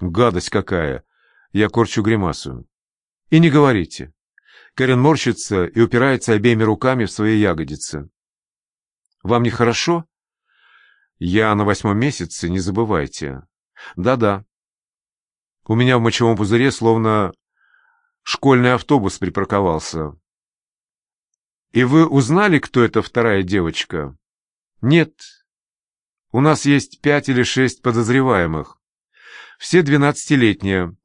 Гадость какая! Я корчу гримасу. И не говорите. Кэрен морщится и упирается обеими руками в свои ягодицы. Вам нехорошо? Я на восьмом месяце, не забывайте. Да-да. У меня в мочевом пузыре словно школьный автобус припарковался. И вы узнали, кто эта вторая девочка? Нет. У нас есть пять или шесть подозреваемых. Все двенадцатилетние.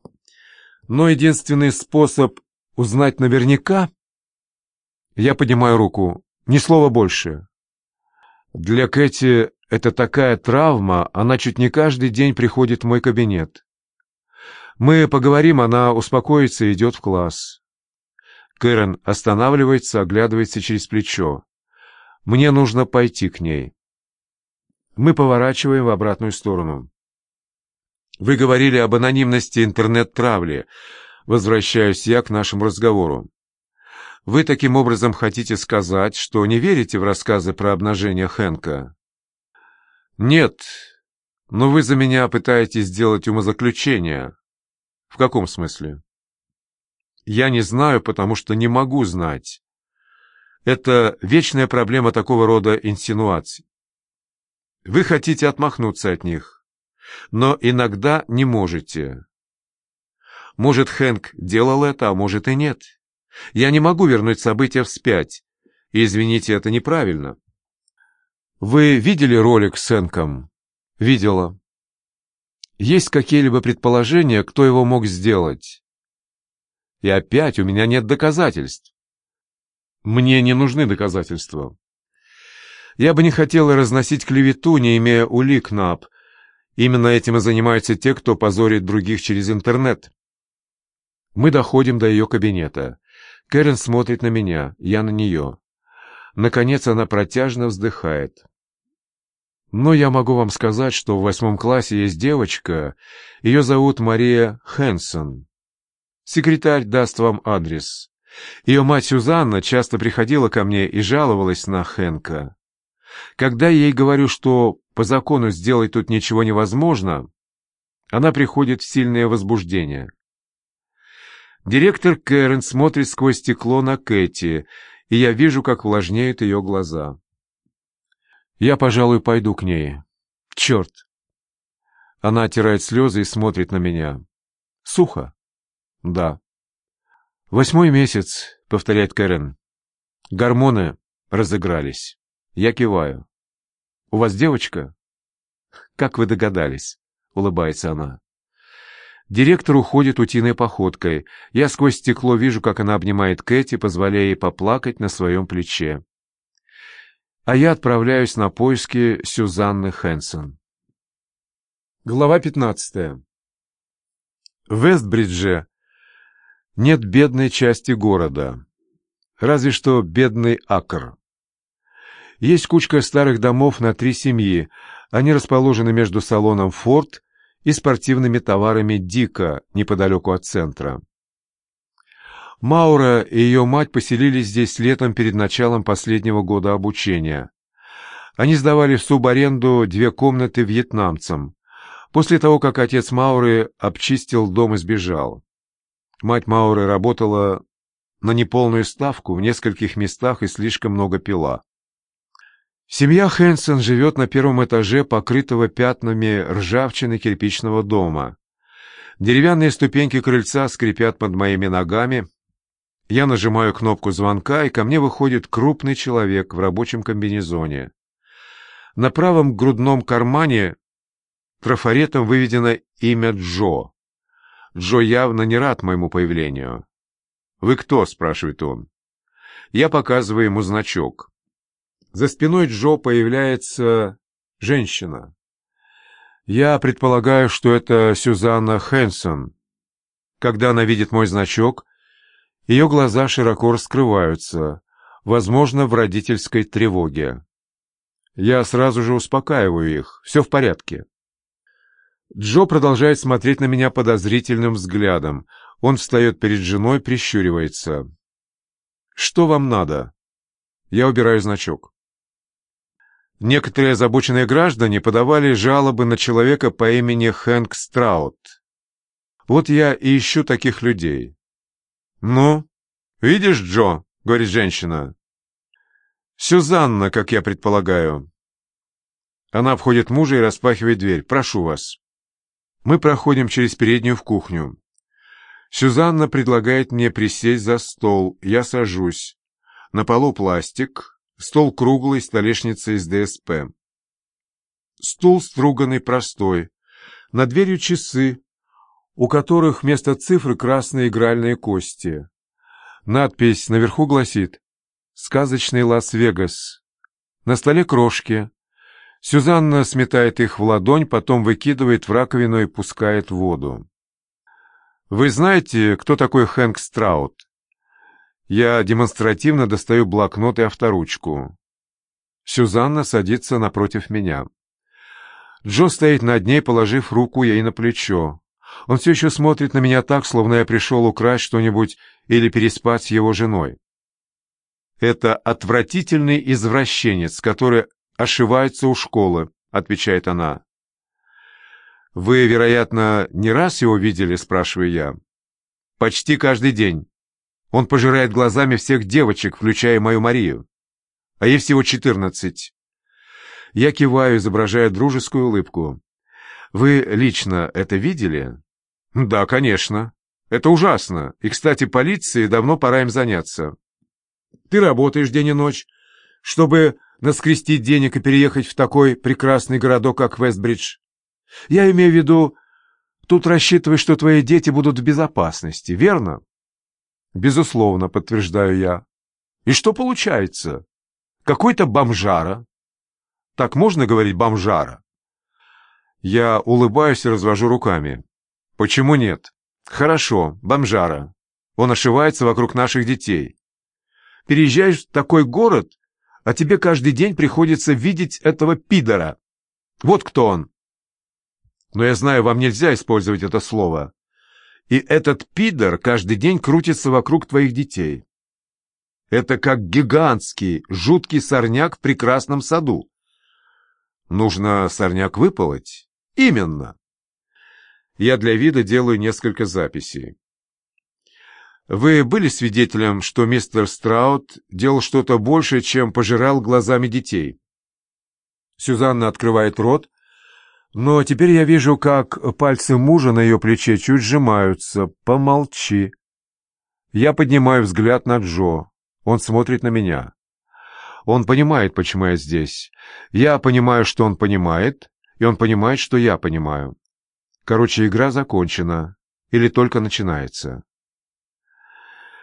Но единственный способ узнать наверняка... Я поднимаю руку. Ни слова больше. Для Кэти это такая травма, она чуть не каждый день приходит в мой кабинет. Мы поговорим, она успокоится и идет в класс. Кэрен останавливается, оглядывается через плечо. Мне нужно пойти к ней. Мы поворачиваем в обратную сторону. Вы говорили об анонимности интернет-травли. Возвращаюсь я к нашему разговору. Вы таким образом хотите сказать, что не верите в рассказы про обнажение Хэнка? Нет, но вы за меня пытаетесь сделать умозаключение. В каком смысле? Я не знаю, потому что не могу знать. Это вечная проблема такого рода инсинуаций. Вы хотите отмахнуться от них, но иногда не можете. Может, Хэнк делал это, а может и нет. Я не могу вернуть события вспять. Извините, это неправильно. Вы видели ролик с Хэнком? Видела. Есть какие-либо предположения, кто его мог сделать? И опять у меня нет доказательств. Мне не нужны доказательства. Я бы не хотела разносить клевету, не имея улик, НАП. Именно этим и занимаются те, кто позорит других через интернет. Мы доходим до ее кабинета. Кэрен смотрит на меня, я на нее. Наконец она протяжно вздыхает. Но я могу вам сказать, что в восьмом классе есть девочка, ее зовут Мария Хэнсон. Секретарь даст вам адрес. Ее мать Сюзанна часто приходила ко мне и жаловалась на Хэнка. Когда я ей говорю, что по закону сделать тут ничего невозможно, она приходит в сильное возбуждение. Директор Кэрен смотрит сквозь стекло на Кэти, и я вижу, как влажнеют ее глаза. Я, пожалуй, пойду к ней. Черт! Она оттирает слезы и смотрит на меня. Сухо. Да. Восьмой месяц, повторяет Кэрен. Гормоны разыгрались. Я киваю. У вас девочка? Как вы догадались? Улыбается она. Директор уходит утиной походкой. Я сквозь стекло вижу, как она обнимает Кэти, позволяя ей поплакать на своем плече. А я отправляюсь на поиски Сюзанны Хэнсон. Глава пятнадцатая. В Вестбридже нет бедной части города. Разве что бедный акр. Есть кучка старых домов на три семьи. Они расположены между салоном «Форд» и спортивными товарами «Дика» неподалеку от центра. Маура и ее мать поселились здесь летом перед началом последнего года обучения. Они сдавали в субаренду две комнаты вьетнамцам, после того, как отец Мауры обчистил дом и сбежал. Мать Мауры работала на неполную ставку в нескольких местах и слишком много пила. Семья Хэнсон живет на первом этаже покрытого пятнами ржавчины кирпичного дома. Деревянные ступеньки крыльца скрипят под моими ногами. Я нажимаю кнопку звонка, и ко мне выходит крупный человек в рабочем комбинезоне. На правом грудном кармане трафаретом выведено имя Джо. Джо явно не рад моему появлению. «Вы кто?» — спрашивает он. Я показываю ему значок. За спиной Джо появляется женщина. Я предполагаю, что это Сюзанна Хэнсон. Когда она видит мой значок, ее глаза широко раскрываются, возможно, в родительской тревоге. Я сразу же успокаиваю их. Все в порядке. Джо продолжает смотреть на меня подозрительным взглядом. Он встает перед женой, прищуривается. «Что вам надо?» Я убираю значок. Некоторые озабоченные граждане подавали жалобы на человека по имени Хэнк Страут. Вот я и ищу таких людей. Ну, видишь, Джо, говорит женщина. Сюзанна, как я предполагаю. Она входит мужа и распахивает дверь. Прошу вас. Мы проходим через переднюю в кухню. Сюзанна предлагает мне присесть за стол. Я сажусь. На полу пластик, стол круглый, столешница из ДСП. Стул струганный простой. Над дверью часы, у которых вместо цифры красные игральные кости. Надпись наверху гласит «Сказочный Лас-Вегас». На столе крошки. Сюзанна сметает их в ладонь, потом выкидывает в раковину и пускает воду. «Вы знаете, кто такой Хэнк Страут?» Я демонстративно достаю блокнот и авторучку. Сюзанна садится напротив меня. Джо стоит над ней, положив руку ей на плечо. Он все еще смотрит на меня так, словно я пришел украсть что-нибудь или переспать с его женой. «Это отвратительный извращенец, который ошивается у школы», — отвечает она. «Вы, вероятно, не раз его видели?» — спрашиваю я. «Почти каждый день. Он пожирает глазами всех девочек, включая мою Марию. А ей всего четырнадцать». Я киваю, изображая дружескую улыбку. «Вы лично это видели?» «Да, конечно. Это ужасно. И, кстати, полиции давно пора им заняться. Ты работаешь день и ночь, чтобы наскрестить денег и переехать в такой прекрасный городок, как Вестбридж. Я имею в виду, тут рассчитываешь, что твои дети будут в безопасности, верно? Безусловно, подтверждаю я. И что получается? Какой-то бомжара. Так можно говорить бомжара? Я улыбаюсь и развожу руками. Почему нет? Хорошо, бомжара. Он ошивается вокруг наших детей. Переезжаешь в такой город, а тебе каждый день приходится видеть этого пидора. Вот кто он. Но я знаю, вам нельзя использовать это слово. И этот пидор каждый день крутится вокруг твоих детей. Это как гигантский, жуткий сорняк в прекрасном саду. Нужно сорняк выполоть? Именно. Я для вида делаю несколько записей. Вы были свидетелем, что мистер Страут делал что-то большее, чем пожирал глазами детей? Сюзанна открывает рот, но теперь я вижу, как пальцы мужа на ее плече чуть сжимаются. Помолчи. Я поднимаю взгляд на Джо. Он смотрит на меня. Он понимает, почему я здесь. Я понимаю, что он понимает, и он понимает, что я понимаю. Короче, игра закончена. Или только начинается.